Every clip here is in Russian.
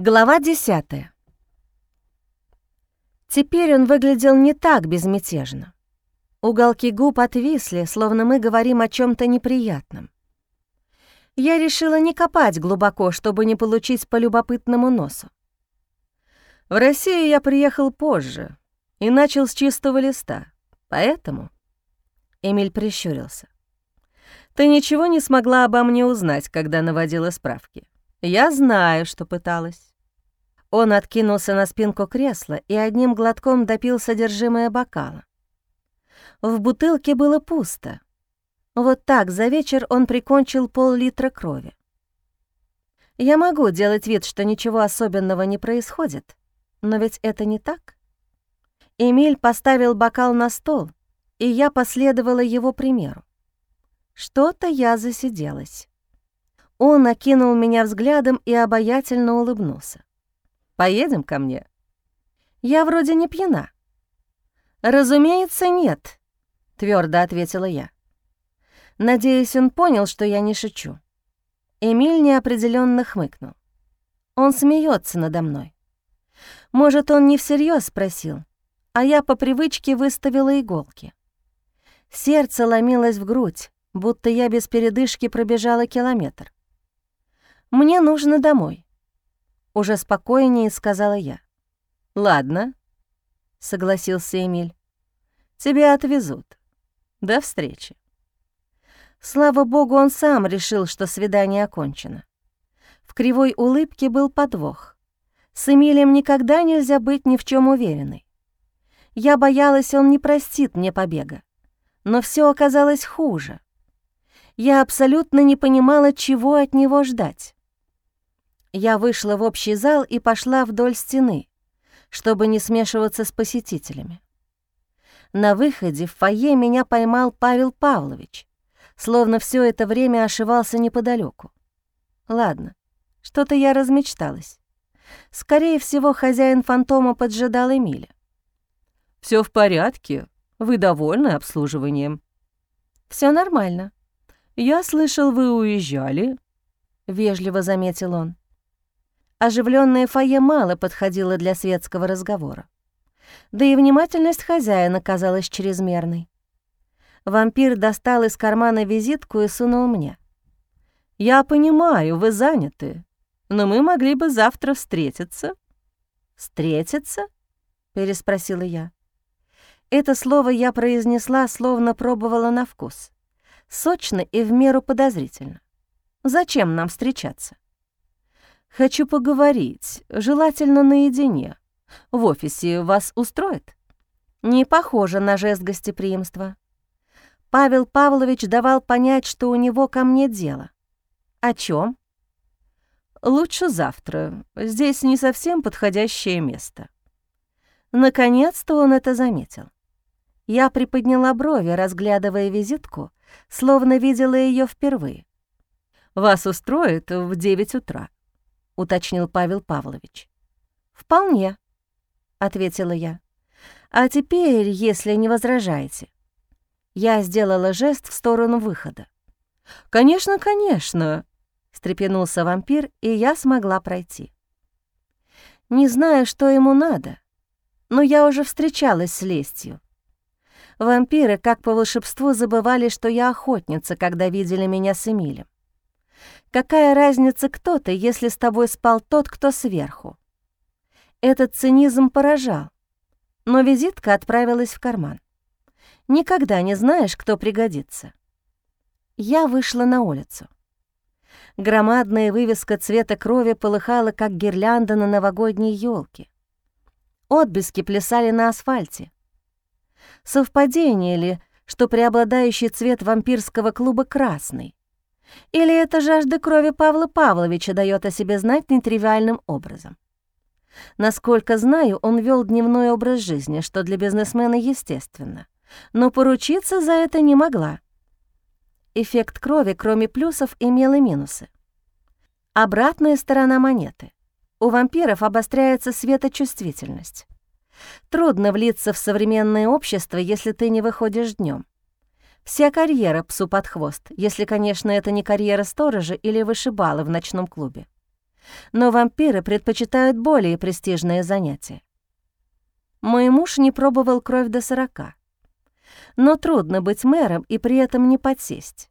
Глава 10. Теперь он выглядел не так безмятежно. Уголки губ отвисли, словно мы говорим о чем то неприятном. Я решила не копать глубоко, чтобы не получить по любопытному носу. В Россию я приехал позже и начал с чистого листа, поэтому... Эмиль прищурился. «Ты ничего не смогла обо мне узнать, когда наводила справки. Я знаю, что пыталась. Он откинулся на спинку кресла и одним глотком допил содержимое бокала. В бутылке было пусто. Вот так за вечер он прикончил пол-литра крови. Я могу делать вид, что ничего особенного не происходит, но ведь это не так. Эмиль поставил бокал на стол, и я последовала его примеру. Что-то я засиделась. Он окинул меня взглядом и обаятельно улыбнулся. Поедем ко мне?» «Я вроде не пьяна». «Разумеется, нет», — твердо ответила я. Надеюсь, он понял, что я не шучу. Эмиль неопределенно хмыкнул. Он смеется надо мной. Может, он не всерьез спросил, а я по привычке выставила иголки. Сердце ломилось в грудь, будто я без передышки пробежала километр. Мне нужно домой. Уже спокойнее сказала я. «Ладно», — согласился Эмиль. «Тебя отвезут. До встречи». Слава богу, он сам решил, что свидание окончено. В кривой улыбке был подвох. С Эмилием никогда нельзя быть ни в чем уверенной. Я боялась, он не простит мне побега. Но все оказалось хуже. Я абсолютно не понимала, чего от него ждать. Я вышла в общий зал и пошла вдоль стены, чтобы не смешиваться с посетителями. На выходе в фойе меня поймал Павел Павлович, словно все это время ошивался неподалеку. Ладно, что-то я размечталась. Скорее всего, хозяин фантома поджидал Эмиля. Все в порядке. Вы довольны обслуживанием?» Все нормально. Я слышал, вы уезжали», — вежливо заметил он. Оживленное фойе мало подходило для светского разговора. Да и внимательность хозяина казалась чрезмерной. Вампир достал из кармана визитку и сунул мне. «Я понимаю, вы заняты, но мы могли бы завтра встретиться». «Встретиться?» — переспросила я. Это слово я произнесла, словно пробовала на вкус. Сочно и в меру подозрительно. Зачем нам встречаться? Хочу поговорить, желательно наедине. В офисе вас устроит?» Не похоже на жест гостеприимства. Павел Павлович давал понять, что у него ко мне дело. О чем? Лучше завтра. Здесь не совсем подходящее место. Наконец-то он это заметил. Я приподняла брови, разглядывая визитку, словно видела ее впервые. «Вас устроит в девять утра уточнил Павел Павлович. «Вполне», — ответила я. «А теперь, если не возражаете». Я сделала жест в сторону выхода. «Конечно, конечно», — встрепенулся вампир, и я смогла пройти. Не знаю, что ему надо, но я уже встречалась с лестью. Вампиры, как по волшебству, забывали, что я охотница, когда видели меня с Эмилем. Какая разница, кто ты, если с тобой спал тот, кто сверху? Этот цинизм поражал, но визитка отправилась в карман. Никогда не знаешь, кто пригодится. Я вышла на улицу. Громадная вывеска цвета крови полыхала, как гирлянда на новогодней елке. Отблески плясали на асфальте. Совпадение ли, что преобладающий цвет вампирского клуба красный? Или это жажда крови Павла Павловича дает о себе знать нетривиальным образом? Насколько знаю, он вел дневной образ жизни, что для бизнесмена естественно, но поручиться за это не могла. Эффект крови, кроме плюсов, имел и минусы. Обратная сторона монеты. У вампиров обостряется светочувствительность. Трудно влиться в современное общество, если ты не выходишь днем. Вся карьера псу под хвост, если, конечно, это не карьера сторожа или вышибала в ночном клубе. Но вампиры предпочитают более престижные занятия. Мой муж не пробовал кровь до сорока. Но трудно быть мэром и при этом не подсесть.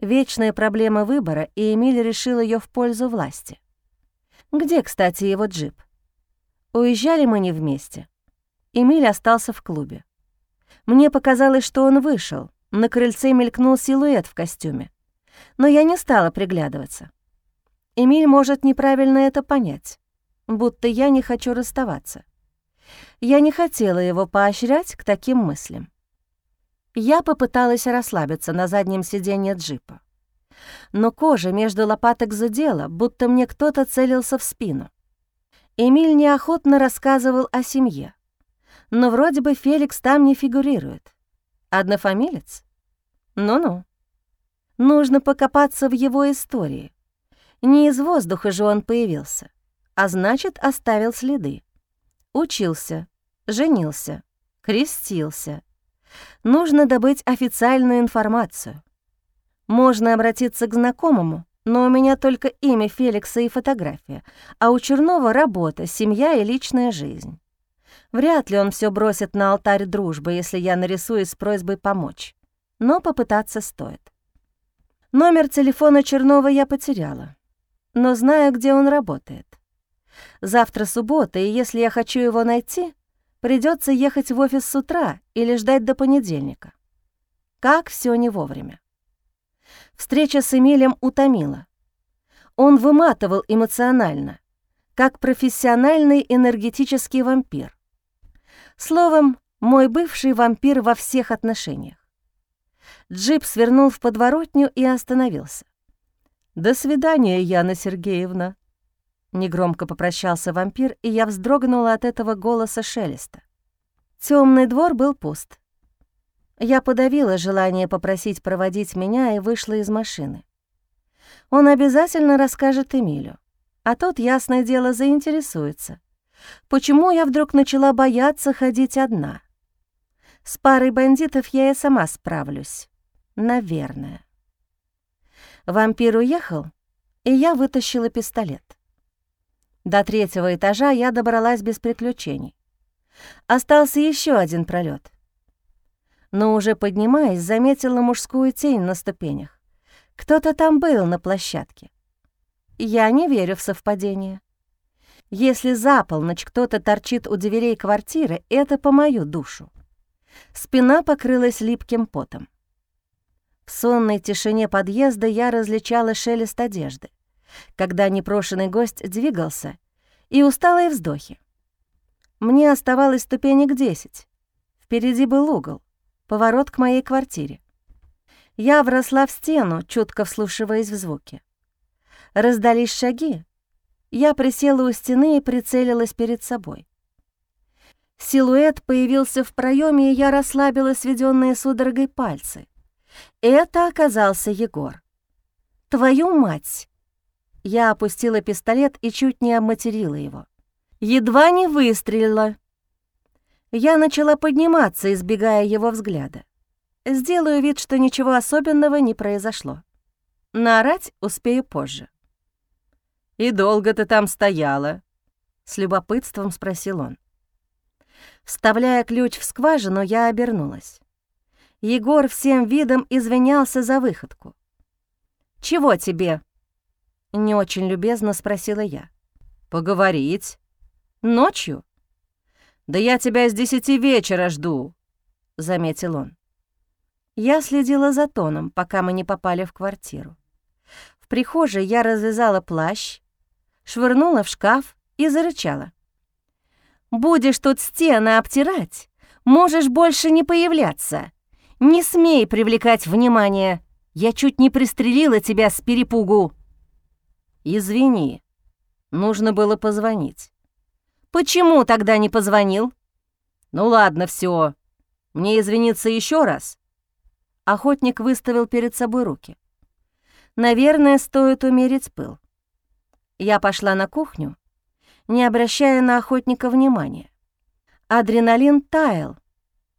Вечная проблема выбора, и Эмиль решил ее в пользу власти. Где, кстати, его джип? Уезжали мы не вместе. Эмиль остался в клубе. Мне показалось, что он вышел. На крыльце мелькнул силуэт в костюме. Но я не стала приглядываться. Эмиль может неправильно это понять, будто я не хочу расставаться. Я не хотела его поощрять к таким мыслям. Я попыталась расслабиться на заднем сиденье джипа. Но кожа между лопаток задела, будто мне кто-то целился в спину. Эмиль неохотно рассказывал о семье. Но вроде бы Феликс там не фигурирует. Однофамилец? Ну-ну. Нужно покопаться в его истории. Не из воздуха же он появился, а значит, оставил следы. Учился, женился, крестился. Нужно добыть официальную информацию. Можно обратиться к знакомому, но у меня только имя Феликса и фотография, а у Чернова работа, семья и личная жизнь. Вряд ли он все бросит на алтарь дружбы, если я нарисую с просьбой помочь. Но попытаться стоит. Номер телефона Чернова я потеряла, но знаю, где он работает. Завтра суббота, и если я хочу его найти, придется ехать в офис с утра или ждать до понедельника. Как все не вовремя. Встреча с Эмилем утомила. Он выматывал эмоционально, как профессиональный энергетический вампир. Словом, мой бывший вампир во всех отношениях. Джип свернул в подворотню и остановился. «До свидания, Яна Сергеевна», — негромко попрощался вампир, и я вздрогнула от этого голоса шелеста. Темный двор был пуст. Я подавила желание попросить проводить меня и вышла из машины. Он обязательно расскажет Эмилю, а тот, ясное дело, заинтересуется. Почему я вдруг начала бояться ходить одна? С парой бандитов я и сама справлюсь. Наверное. Вампир уехал, и я вытащила пистолет. До третьего этажа я добралась без приключений. Остался еще один пролет но уже поднимаясь, заметила мужскую тень на ступенях. Кто-то там был на площадке. Я не верю в совпадение. Если за полночь кто-то торчит у дверей квартиры, это по мою душу. Спина покрылась липким потом. В сонной тишине подъезда я различала шелест одежды, когда непрошенный гость двигался, и усталые вздохи. Мне оставалось ступенек десять. Впереди был угол поворот к моей квартире. Я вросла в стену, чутко вслушиваясь в звуки. Раздались шаги. Я присела у стены и прицелилась перед собой. Силуэт появился в проеме, и я расслабила сведенные судорогой пальцы. Это оказался Егор. «Твою мать!» Я опустила пистолет и чуть не обматерила его. Едва не выстрелила. Я начала подниматься, избегая его взгляда. Сделаю вид, что ничего особенного не произошло. Наорать успею позже. «И долго ты там стояла?» — с любопытством спросил он. Вставляя ключ в скважину, я обернулась. Егор всем видом извинялся за выходку. «Чего тебе?» — не очень любезно спросила я. «Поговорить. Ночью?» «Да я тебя с десяти вечера жду», — заметил он. Я следила за тоном, пока мы не попали в квартиру. В прихожей я развязала плащ, швырнула в шкаф и зарычала. «Будешь тут стены обтирать, можешь больше не появляться. Не смей привлекать внимание. Я чуть не пристрелила тебя с перепугу». «Извини, нужно было позвонить». Почему тогда не позвонил? Ну ладно, все. Мне извиниться еще раз. Охотник выставил перед собой руки. Наверное, стоит умерить пыл. Я пошла на кухню, не обращая на охотника внимания. Адреналин таял,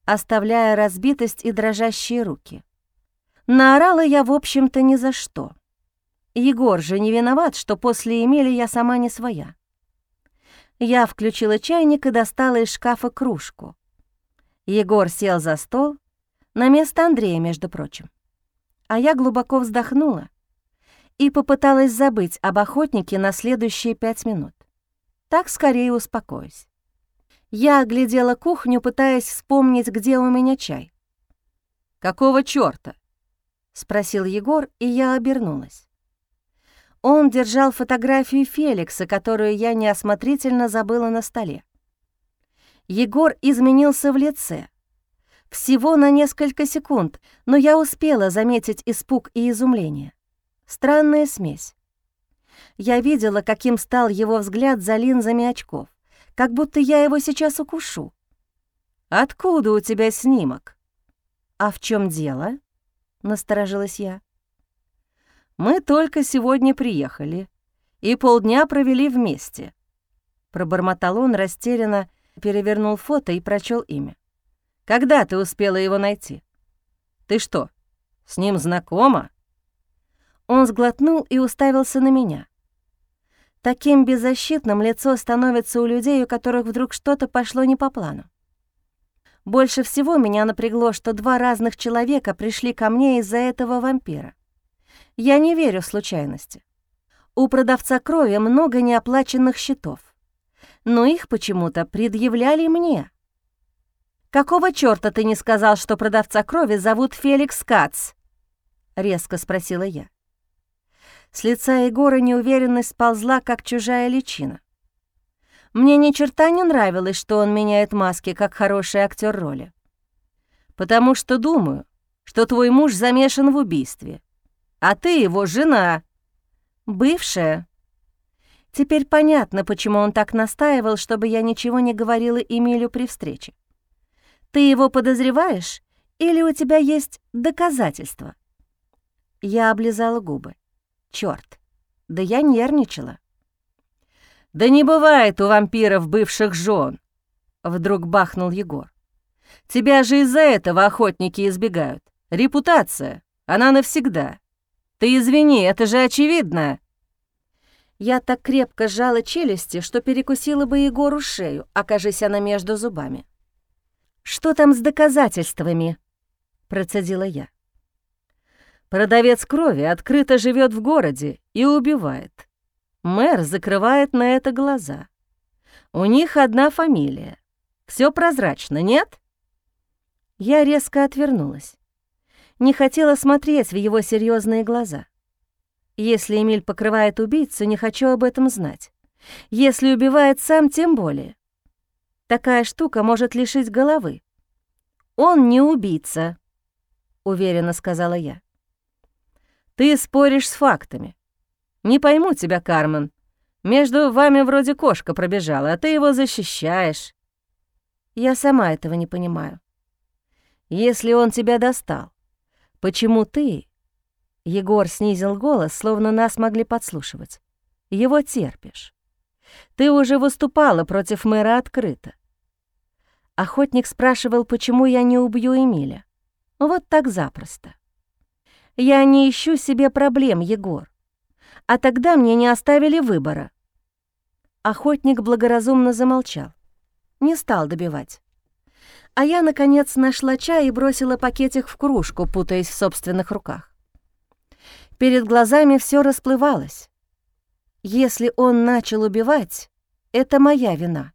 оставляя разбитость и дрожащие руки. Наорала я, в общем-то, ни за что. Егор же не виноват, что после Эмили я сама не своя. Я включила чайник и достала из шкафа кружку. Егор сел за стол, на место Андрея, между прочим. А я глубоко вздохнула и попыталась забыть об охотнике на следующие пять минут. Так скорее успокоюсь. Я оглядела кухню, пытаясь вспомнить, где у меня чай. «Какого чёрта?» — спросил Егор, и я обернулась. Он держал фотографию Феликса, которую я неосмотрительно забыла на столе. Егор изменился в лице. Всего на несколько секунд, но я успела заметить испуг и изумление. Странная смесь. Я видела, каким стал его взгляд за линзами очков, как будто я его сейчас укушу. «Откуда у тебя снимок?» «А в чем дело?» — насторожилась я. «Мы только сегодня приехали и полдня провели вместе». Пробормотал он растерянно, перевернул фото и прочел имя. «Когда ты успела его найти? Ты что, с ним знакома?» Он сглотнул и уставился на меня. Таким беззащитным лицо становится у людей, у которых вдруг что-то пошло не по плану. Больше всего меня напрягло, что два разных человека пришли ко мне из-за этого вампира. Я не верю в случайности. У продавца крови много неоплаченных счетов, но их почему-то предъявляли мне. «Какого чёрта ты не сказал, что продавца крови зовут Феликс Кац?» — резко спросила я. С лица Егора неуверенность сползла, как чужая личина. Мне ни черта не нравилось, что он меняет маски, как хороший актер роли. «Потому что думаю, что твой муж замешан в убийстве, а ты его жена. Бывшая. Теперь понятно, почему он так настаивал, чтобы я ничего не говорила Эмилю при встрече. Ты его подозреваешь или у тебя есть доказательства?» Я облизала губы. Чёрт, да я нервничала. «Да не бывает у вампиров бывших жен!» — вдруг бахнул Егор. «Тебя же из-за этого охотники избегают. Репутация, она навсегда. Ты извини, это же очевидно!» Я так крепко сжала челюсти, что перекусила бы Егору шею, окажись она между зубами. «Что там с доказательствами?» — процедила я. Продавец крови открыто живет в городе и убивает. Мэр закрывает на это глаза. У них одна фамилия. Все прозрачно, нет? Я резко отвернулась. Не хотела смотреть в его серьезные глаза. Если Эмиль покрывает убийцу, не хочу об этом знать. Если убивает сам, тем более. Такая штука может лишить головы. «Он не убийца», — уверенно сказала я. Ты споришь с фактами. Не пойму тебя, Кармен. Между вами вроде кошка пробежала, а ты его защищаешь. Я сама этого не понимаю. Если он тебя достал, почему ты... Егор снизил голос, словно нас могли подслушивать. Его терпишь. Ты уже выступала против мэра открыто. Охотник спрашивал, почему я не убью Эмиля. Вот так запросто. Я не ищу себе проблем, Егор. А тогда мне не оставили выбора. Охотник благоразумно замолчал. Не стал добивать. А я, наконец, нашла чай и бросила пакетик в кружку, путаясь в собственных руках. Перед глазами все расплывалось. Если он начал убивать, это моя вина.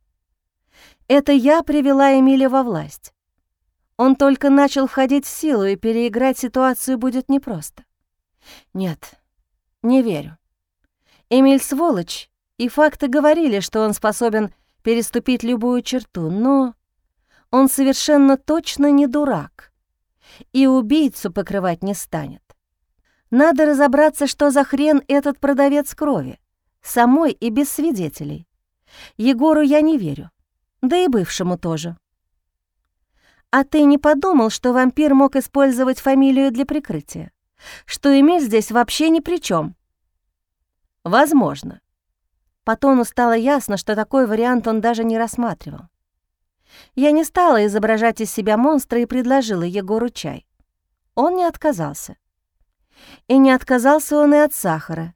Это я привела Эмиля во власть. Он только начал входить в силу, и переиграть ситуацию будет непросто. Нет, не верю. Эмиль сволочь, и факты говорили, что он способен переступить любую черту, но он совершенно точно не дурак и убийцу покрывать не станет. Надо разобраться, что за хрен этот продавец крови, самой и без свидетелей. Егору я не верю, да и бывшему тоже. «А ты не подумал, что вампир мог использовать фамилию для прикрытия? Что Эмиль здесь вообще ни при чем? «Возможно». По тону стало ясно, что такой вариант он даже не рассматривал. Я не стала изображать из себя монстра и предложила Егору чай. Он не отказался. И не отказался он и от сахара.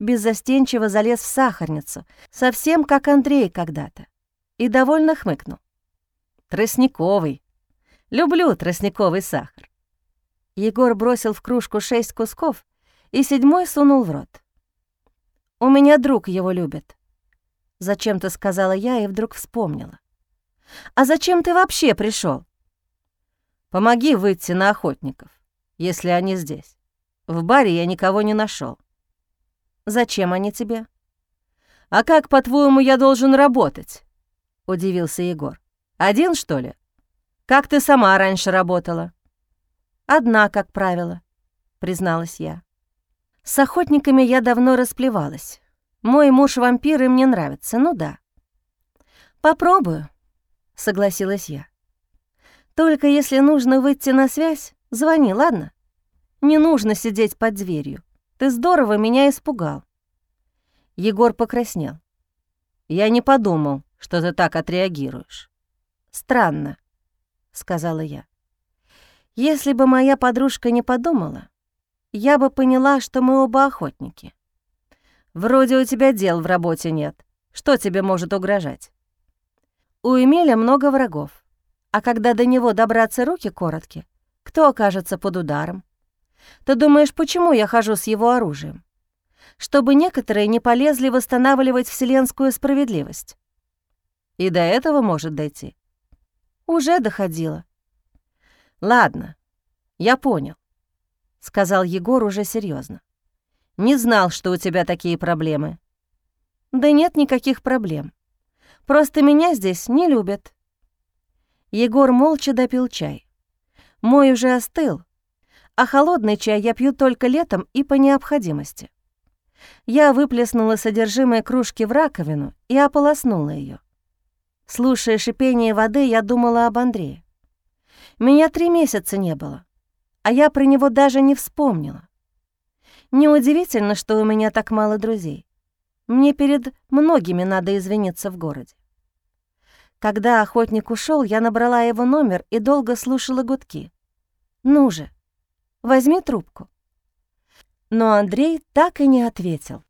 Беззастенчиво залез в сахарницу, совсем как Андрей когда-то, и довольно хмыкнул. «Тростниковый. Люблю тростниковый сахар». Егор бросил в кружку шесть кусков и седьмой сунул в рот. «У меня друг его любит», — зачем-то сказала я и вдруг вспомнила. «А зачем ты вообще пришел? «Помоги выйти на охотников, если они здесь. В баре я никого не нашел. «Зачем они тебе?» «А как, по-твоему, я должен работать?» — удивился Егор. «Один, что ли? Как ты сама раньше работала?» «Одна, как правило», — призналась я. С охотниками я давно расплевалась. Мой муж вампир, и мне нравится, ну да. «Попробую», — согласилась я. «Только если нужно выйти на связь, звони, ладно? Не нужно сидеть под дверью. Ты здорово меня испугал». Егор покраснел. «Я не подумал, что ты так отреагируешь». «Странно», — сказала я. «Если бы моя подружка не подумала, я бы поняла, что мы оба охотники. Вроде у тебя дел в работе нет. Что тебе может угрожать? У Эмиля много врагов. А когда до него добраться руки коротки, кто окажется под ударом? Ты думаешь, почему я хожу с его оружием? Чтобы некоторые не полезли восстанавливать вселенскую справедливость. И до этого может дойти. Уже доходило. Ладно, я понял. — сказал Егор уже серьезно. «Не знал, что у тебя такие проблемы». «Да нет никаких проблем. Просто меня здесь не любят». Егор молча допил чай. Мой уже остыл, а холодный чай я пью только летом и по необходимости. Я выплеснула содержимое кружки в раковину и ополоснула ее. Слушая шипение воды, я думала об Андрее. Меня три месяца не было а я про него даже не вспомнила. Неудивительно, что у меня так мало друзей. Мне перед многими надо извиниться в городе. Когда охотник ушел, я набрала его номер и долго слушала гудки. «Ну же, возьми трубку». Но Андрей так и не ответил.